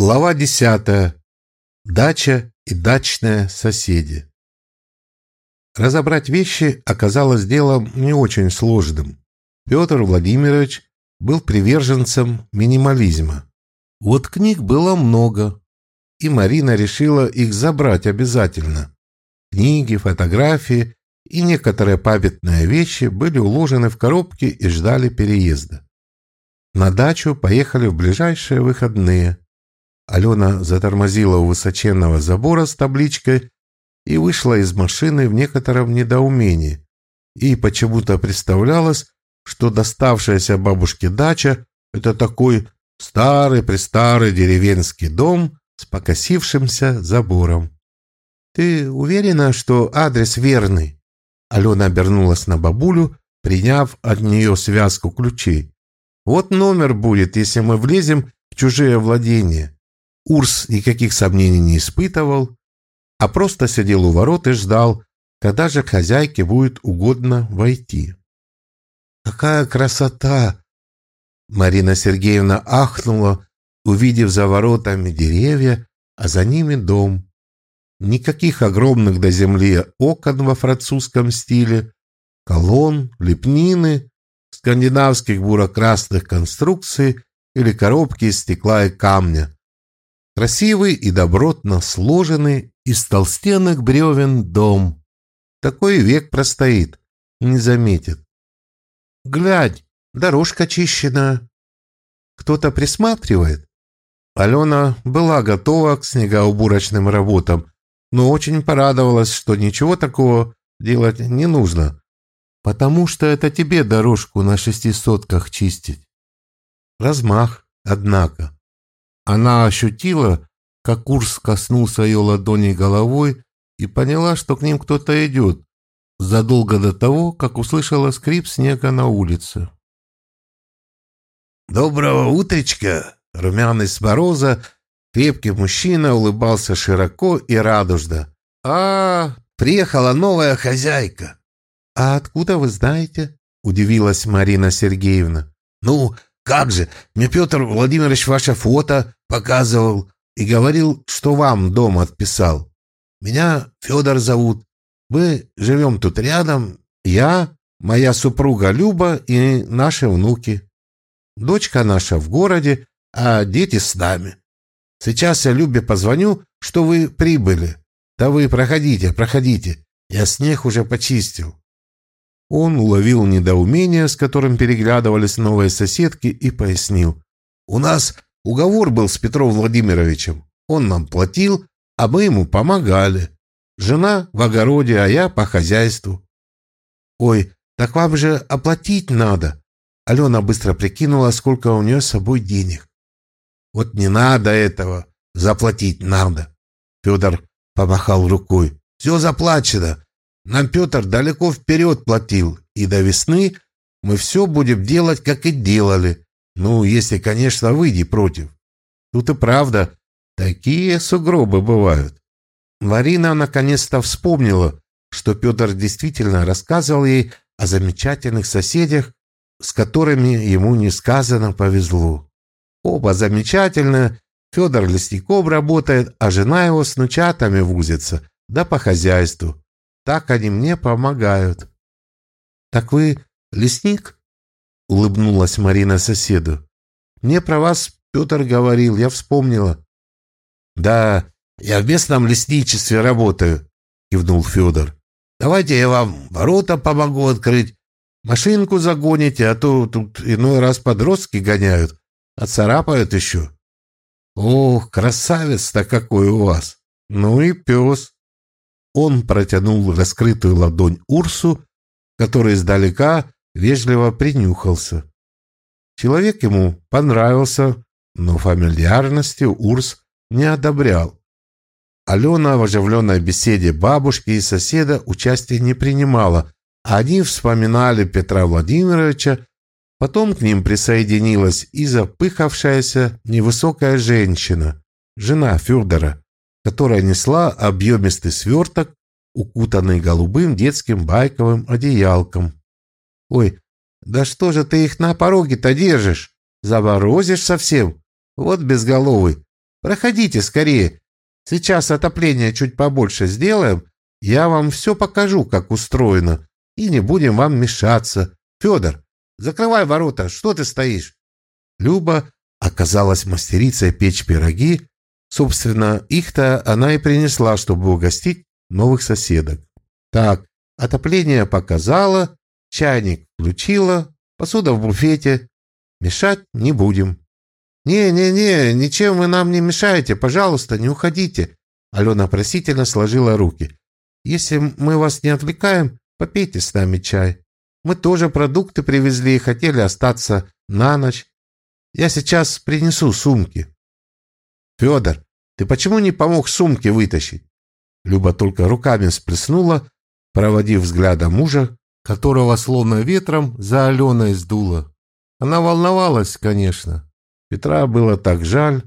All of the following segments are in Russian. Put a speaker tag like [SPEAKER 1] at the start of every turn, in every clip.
[SPEAKER 1] Глава десятая. Дача и дачные соседи. Разобрать вещи оказалось делом не очень сложным. Петр Владимирович был приверженцем минимализма. Вот книг было много, и Марина решила их забрать обязательно. Книги, фотографии и некоторые памятные вещи были уложены в коробки и ждали переезда. На дачу поехали в ближайшие выходные – Алена затормозила у высоченного забора с табличкой и вышла из машины в некотором недоумении. И почему-то представлялось, что доставшаяся бабушке дача – это такой старый-престарый деревенский дом с покосившимся забором. «Ты уверена, что адрес верный?» Алена обернулась на бабулю, приняв от нее связку ключей. «Вот номер будет, если мы влезем в чужие владения. Урс никаких сомнений не испытывал, а просто сидел у ворот и ждал, когда же хозяйке будет угодно войти. «Какая красота!» Марина Сергеевна ахнула, увидев за воротами деревья, а за ними дом. Никаких огромных до земли окон во французском стиле, колонн, лепнины, скандинавских буро-красных конструкций или коробки из стекла и камня, Красивый и добротно сложенный из толстенных бревен дом. Такой век простоит, не заметит. Глядь, дорожка чищена. Кто-то присматривает. Алена была готова к снегоуборочным работам, но очень порадовалась, что ничего такого делать не нужно, потому что это тебе дорожку на шестисотках чистить. Размах, однако. Она ощутила, как Курс коснулся ее ладони головой и поняла, что к ним кто-то идет, задолго до того, как услышала скрип снега на улице.
[SPEAKER 2] «Доброго утречка!» Румяный с мороза, крепкий мужчина улыбался широко и радужно. «А, приехала новая хозяйка!»
[SPEAKER 1] «А откуда вы знаете?» – удивилась Марина Сергеевна.
[SPEAKER 2] «Ну, как же, мне Петр Владимирович ваше фото показывал и говорил, что вам дом отписал. Меня Федор зовут. Мы живем тут рядом. Я, моя супруга Люба и наши внуки. Дочка наша в городе, а дети с нами. Сейчас я Любе позвоню, что вы прибыли. Да вы проходите, проходите. Я снег уже почистил. Он уловил недоумение, с которым переглядывались новые соседки, и пояснил. «У нас уговор был с Петром Владимировичем. Он нам платил, а мы ему помогали. Жена в огороде, а я по хозяйству». «Ой, так вам же оплатить надо». Алена быстро прикинула, сколько у нее с собой денег. «Вот не надо этого, заплатить надо». Федор помахал рукой. «Все заплачено. Нам Петр далеко вперед платил, и до весны мы все будем делать, как и делали. Ну, если, конечно, выйди против. Тут и правда, такие сугробы бывают. Марина наконец-то вспомнила, что Петр действительно рассказывал ей о замечательных соседях, с которыми ему несказанно повезло. Оба замечательные, Федор лесником работает, а жена его с нучатами вузится, да по хозяйству. Так они мне помогают. Так вы лесник? Улыбнулась Марина соседу. Мне про вас Петр говорил, я вспомнила. Да, я в местном лесничестве работаю, кивнул Федор. Давайте я вам ворота помогу открыть. Машинку загоните, а то тут иной раз подростки гоняют, а царапают еще. Ох, красавец-то какой у вас! Ну и пес. Он протянул раскрытую ладонь Урсу, который издалека вежливо принюхался. Человек ему понравился, но фамильярности Урс не одобрял. Алена в оживленной беседе бабушки и соседа участия не принимала, а они вспоминали Петра Владимировича, потом к ним присоединилась и запыхавшаяся невысокая женщина, жена Фюрдера которая несла объемистый сверток, укутанный голубым детским байковым одеялком. «Ой, да что же ты их на пороге-то держишь? Заморозишь совсем? Вот безголовый.
[SPEAKER 1] Проходите скорее. Сейчас отопление чуть побольше сделаем. Я вам все покажу, как устроено. И не будем вам мешаться. Федор, закрывай ворота. Что ты стоишь? Люба оказалась мастерицей печь пироги. Собственно, их-то она и принесла, чтобы угостить новых соседок. Так, отопление показала, чайник включила, посуда в буфете. Мешать не будем. «Не-не-не, ничем вы нам не мешаете, пожалуйста, не уходите». Алена просительно сложила руки. «Если мы вас не отвлекаем, попейте с нами чай. Мы тоже продукты привезли и хотели остаться на ночь. Я сейчас принесу сумки». «Федор, ты почему не помог сумки вытащить?» Люба только руками сплеснула, проводив взглядом мужа, которого словно ветром за Аленой сдуло. Она волновалась, конечно. Петра было так жаль.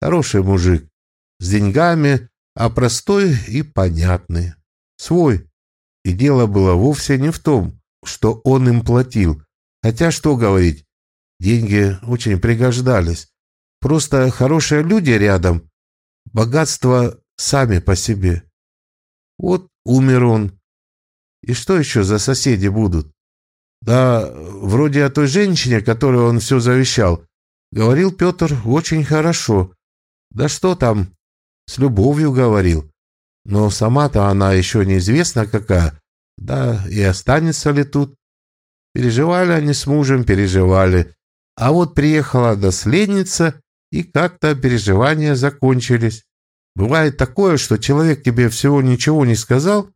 [SPEAKER 1] Хороший мужик, с деньгами, а простой и понятный. Свой. И дело было вовсе не в том, что он им платил. Хотя, что говорить, деньги очень пригождались. Просто хорошие люди рядом, богатство сами по себе. Вот умер он. И что еще за соседи будут? Да, вроде о той женщине, которой он все завещал, Говорил Петр очень хорошо. Да что там, с любовью говорил. Но сама-то она еще неизвестна какая. Да и останется ли тут. Переживали они с мужем, переживали. А вот приехала наследница, и как-то переживания закончились. Бывает такое, что человек тебе всего ничего не сказал,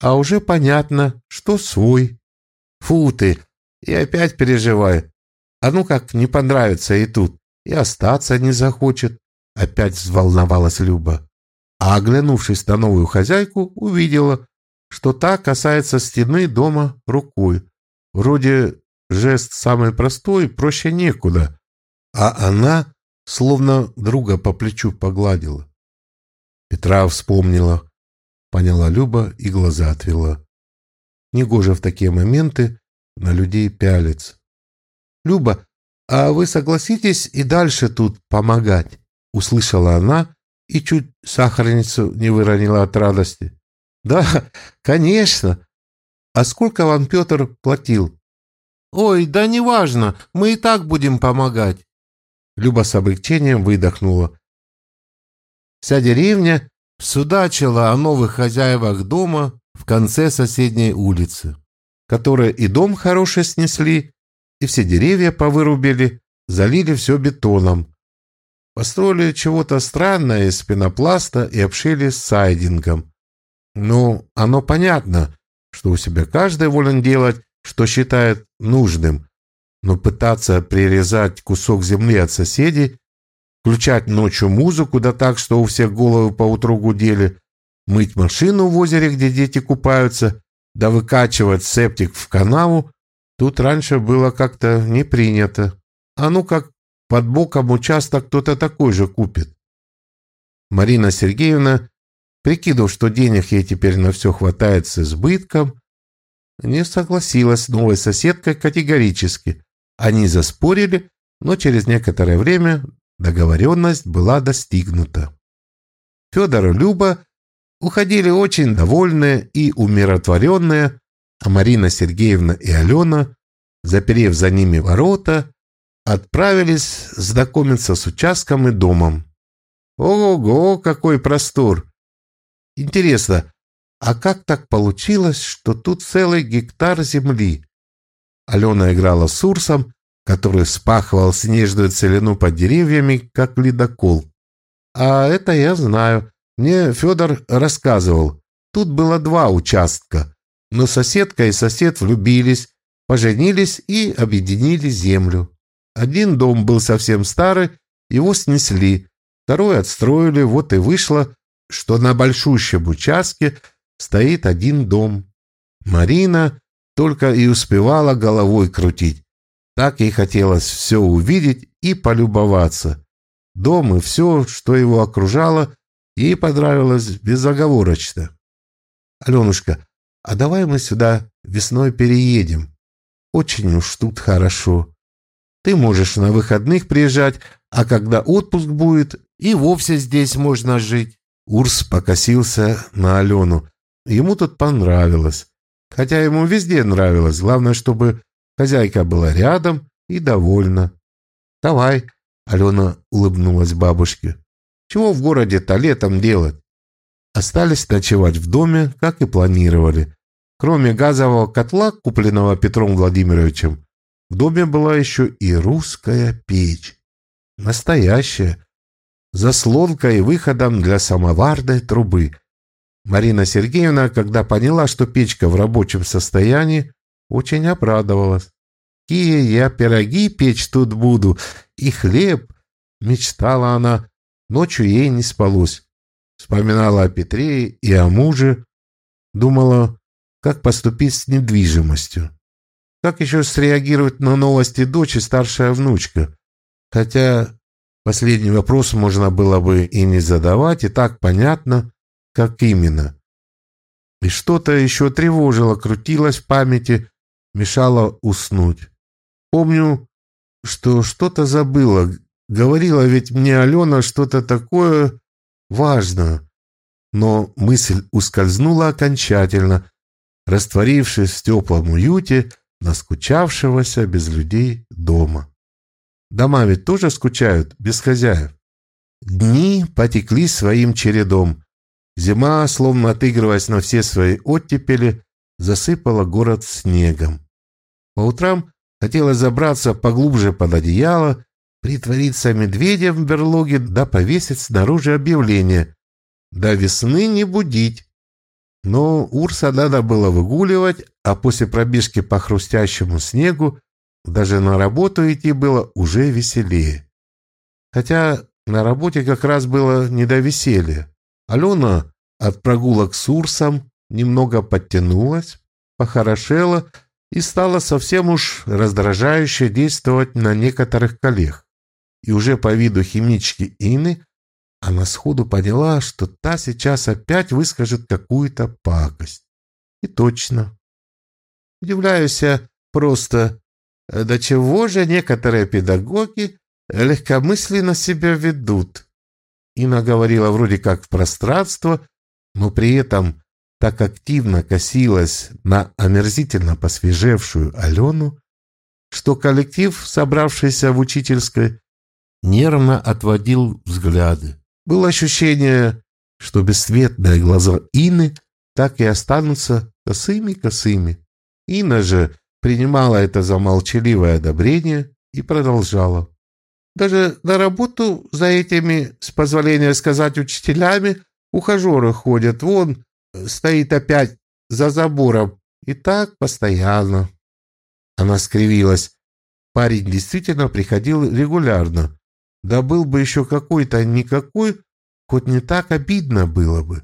[SPEAKER 1] а уже понятно, что свой. Фу ты, и опять переживай. А ну как не понравится и тут, и остаться не захочет. Опять взволновалась Люба. А оглянувшись на новую хозяйку, увидела, что та касается стены дома рукой. Вроде жест самый простой, проще некуда. А она словно друга по плечу погладила. Петра вспомнила, поняла Люба и глаза отвела. Негоже в такие моменты на людей пялиться. «Люба, а вы согласитесь и дальше тут помогать?» Услышала она и чуть сахарницу не выронила от радости. «Да, конечно. А сколько вам Петр платил?» «Ой, да неважно, мы и так будем помогать». Люба с облегчением выдохнула. Вся деревня судачила о новых хозяевах дома в конце соседней улицы, которые и дом хороший снесли, и все деревья повырубили, залили все бетоном. Построили чего-то странное из пенопласта и обшили сайдингом. Ну, оно понятно, что у себя каждый волен делать, что считает нужным, но пытаться прирезать кусок земли от соседей, включать ночью музыку, да так, что у всех головы поутру гудели, мыть машину в озере, где дети купаются, да выкачивать септик в канаву, Тут раньше было как-то не принято. А ну как под боком участок кто-то такой же купит. Марина Сергеевна, прикидывав, что денег ей теперь на все хватает с избытком, не согласилась с новой соседкой категорически. Они заспорили, но через некоторое время договоренность была достигнута. Федор и Люба уходили очень довольные и умиротворенные, а Марина Сергеевна и Алена, заперев за ними ворота, отправились знакомиться с участком и домом. Ого, какой простор! Интересно, а как так получилось, что тут целый гектар земли? Алена играла с Урсом, который спахивал снежную целину под деревьями, как ледокол. А это я знаю. Мне Федор рассказывал. Тут было два участка. Но соседка и сосед влюбились, поженились и объединили землю. Один дом был совсем старый, его снесли, второй отстроили, вот и вышло, что на большущем участке стоит один дом. Марина только и успевала головой крутить. Так ей хотелось все увидеть и полюбоваться. Дом и все, что его окружало, ей понравилось безоговорочно. «Аленушка, а давай мы сюда весной переедем. Очень уж тут хорошо. Ты можешь на выходных приезжать, а когда отпуск будет,
[SPEAKER 2] и вовсе здесь можно жить.
[SPEAKER 1] Урс покосился на Алену. Ему тут понравилось. Хотя ему везде нравилось. Главное, чтобы хозяйка была рядом и довольна. «Давай», — Алена улыбнулась бабушке. «Чего в городе-то летом делать?» Остались ночевать в доме, как и планировали. Кроме газового котла, купленного Петром Владимировичем, в доме была еще и русская печь. Настоящая. Заслонкой и выходом для самоварной трубы. Марина Сергеевна, когда поняла, что печка в рабочем состоянии, очень обрадовалась. «Какие я пироги печь тут буду! И хлеб!» — мечтала она. Ночью ей не спалось. Вспоминала о Петре и о муже. Думала, как поступить с недвижимостью. Как еще среагировать на новости дочери старшая внучка? Хотя последний вопрос можно было бы и не задавать, и так понятно, как именно. И что-то еще тревожило, крутилось в памяти, мешало уснуть. Помню, что что-то забыла. Говорила ведь мне Алена что-то такое важное. Но мысль ускользнула окончательно, растворившись в теплом уюте наскучавшегося без людей дома. Дома ведь тоже скучают без хозяев. Дни потекли своим чередом. Зима, словно отыгрываясь на все свои оттепели, засыпала город снегом. По утрам хотелось забраться поглубже под одеяло, притвориться медведем в берлоге да повесить снаружи объявление «До весны не будить». Но Урса надо было выгуливать, а после пробежки по хрустящему снегу даже на работу идти было уже веселее. Хотя на работе как раз было не до веселья. Алена от прогулок с Урсом немного подтянулась, похорошела и стала совсем уж раздражающе действовать на некоторых коллег. И уже по виду химички Ины она сходу поняла, что та сейчас опять выскажет какую-то пакость. И точно. Удивляюсь я просто, до чего же некоторые педагоги легкомысленно себя ведут. Инна говорила вроде как в пространство, но при этом так активно косилась на омерзительно посвежевшую Алену, что коллектив, собравшийся в учительской, нервно отводил взгляды. Было ощущение, что бесцветные глаза Ины так и останутся косыми-косыми. Инна же принимала это за молчаливое одобрение и продолжала. Даже на работу за этими, с позволения сказать, учителями ухажеры ходят. Вон стоит опять за забором. И так постоянно. Она скривилась. Парень действительно приходил регулярно. Да был бы еще какой-то никакой, хоть не так обидно было бы.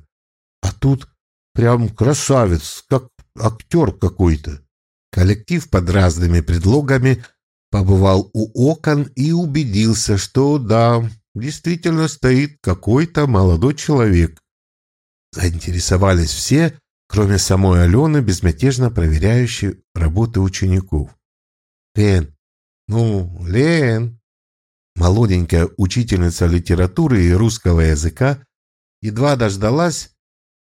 [SPEAKER 1] А тут прям красавец, как актер какой-то. Коллектив под разными предлогами побывал у окон и убедился, что да, действительно стоит какой-то молодой человек. Заинтересовались все, кроме самой Алены, безмятежно проверяющей работы учеников. «Лен, ну, Лен!» Молоденькая учительница литературы и русского языка едва дождалась,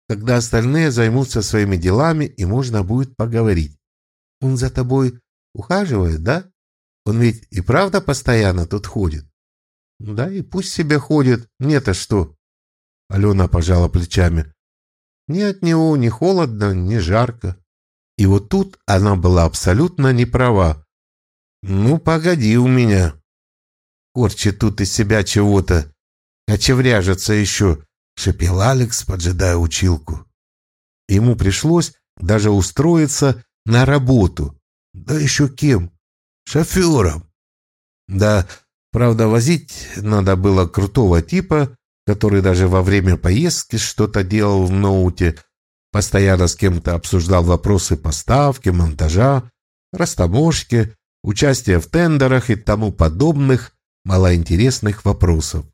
[SPEAKER 1] когда остальные займутся своими делами и можно будет поговорить. Он за тобой ухаживает, да? Он ведь и правда постоянно тут ходит. Да и пусть себе ходит, мне-то что? Алена пожала плечами. Ни от него ни холодно, ни жарко. И вот тут она была абсолютно не права. Ну, погоди у меня, корчит тут из себя чего-то. Кочевряжется еще, шепел Алекс, поджидая училку. Ему пришлось даже устроиться на работу. Да еще кем? Шофером. Да, правда, возить надо было крутого типа, который даже во время поездки что-то делал в ноуте, постоянно с кем-то обсуждал вопросы поставки, монтажа, растаможки, участия в тендерах и тому подобных малоинтересных вопросов.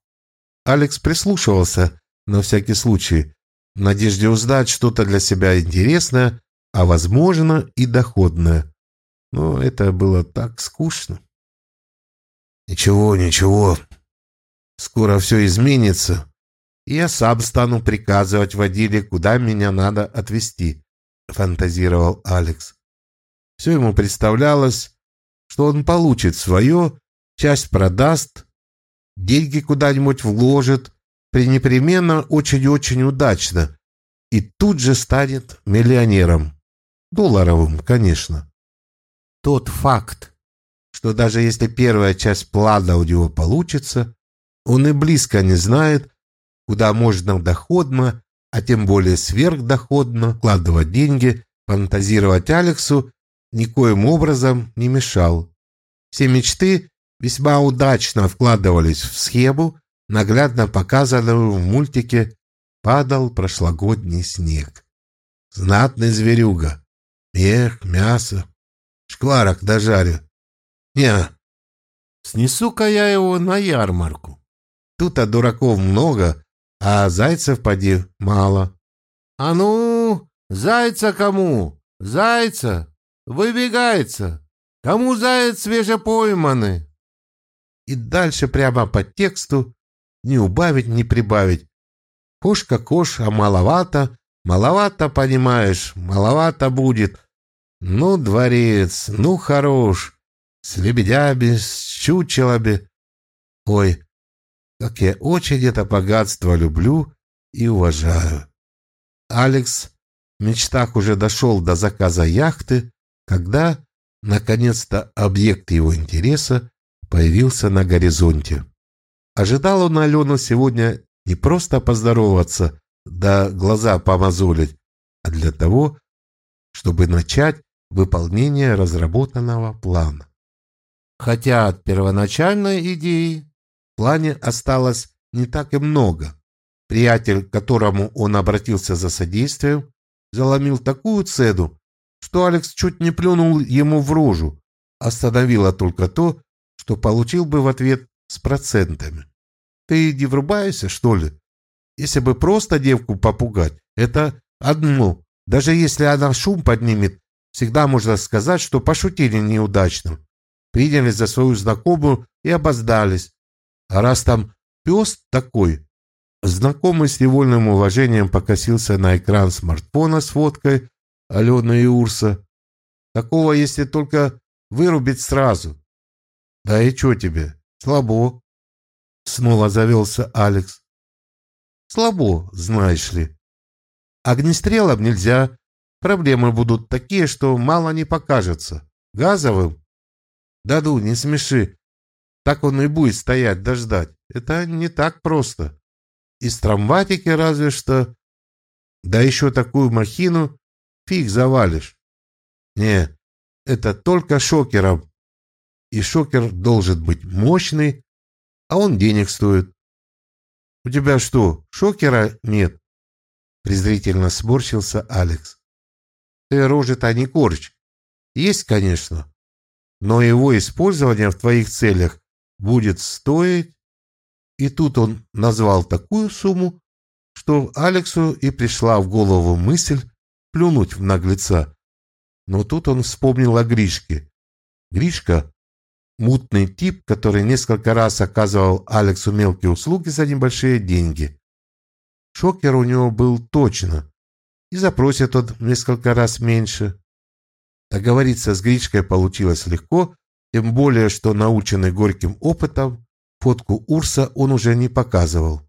[SPEAKER 1] Алекс прислушивался на всякий случай, в надежде узнать что-то для себя интересное, а, возможно, и доходное. Но это было так скучно. «Ничего, ничего. скоро все изменится, и я сам стану приказывать водиле, куда меня надо отвезти», — фантазировал Алекс. Все ему представлялось, что он получит свое, часть продаст, деньги куда-нибудь вложит, пренепременно очень-очень удачно, и тут же станет миллионером. Долларовым, конечно. Тот факт, что даже если первая часть плана у него получится, он и близко не знает, куда можно доходно, а тем более сверхдоходно вкладывать деньги, фантазировать Алексу никоим образом не мешал. Все мечты весьма удачно вкладывались в схему, наглядно показанную в мультике «Падал прошлогодний снег». Знатный зверюга. Мех, мясо. Шкварок дожарю. Не, снесу-ка я его на ярмарку. Тут-то дураков много, а зайцев поди мало. А ну, зайца кому? Зайца! Выбегается! Кому заяц свежепойманный? И дальше прямо по тексту не убавить, не прибавить. Кошка кош, а маловато, маловато, понимаешь, маловато будет. Ну, дворец, ну, хорош, с лебедями, с чучелами. Ой, как я очень это богатство люблю и уважаю. Алекс в мечтах уже дошел до заказа яхты, когда, наконец-то, объект его интереса появился на горизонте. Ожидал он Алену сегодня не просто поздороваться, да глаза помазолить, а для того, чтобы начать выполнение разработанного плана. Хотя от первоначальной идеи в плане осталось не так и много. Приятель, к которому он обратился за содействием, заломил такую цену, что Алекс чуть не плюнул ему в рожу. Остановило только то, что получил бы в ответ с процентами. Ты не врубаешься, что ли? Если бы просто девку попугать, это одно. Даже если она шум поднимет, всегда можно сказать, что пошутили неудачно. Приняли за свою знакомую и обоздались. А раз там пес такой, знакомый с невольным уважением покосился на экран смартфона с фоткой Алены и Урса. Такого, если только вырубить сразу. Да и что тебе? Слабо. Снова завелся Алекс. Слабо, знаешь ли. Огнестрелом нельзя. Проблемы будут такие, что мало не покажется. Газовым? Даду, не смеши. Так он и будет стоять, дождать. Это не так просто. Из трамватики разве что. Да еще такую махину фиг завалишь. Не, это только шокером. И шокер должен быть мощный, а он денег стоит. У тебя что, шокера нет? Презрительно сморщился Алекс. Рожи-то не корчь. Есть, конечно, но его использование в твоих целях будет стоить... И тут он назвал такую сумму, что Алексу и пришла в голову мысль плюнуть в наглеца. Но тут он вспомнил о Гришке. Гришка – мутный тип, который несколько раз оказывал Алексу мелкие услуги за небольшие деньги. Шокер у него был точно, и запросит он несколько раз меньше. Договориться с Гришкой получилось легко, тем более, что наученный горьким опытом, фотку Урса он уже не показывал.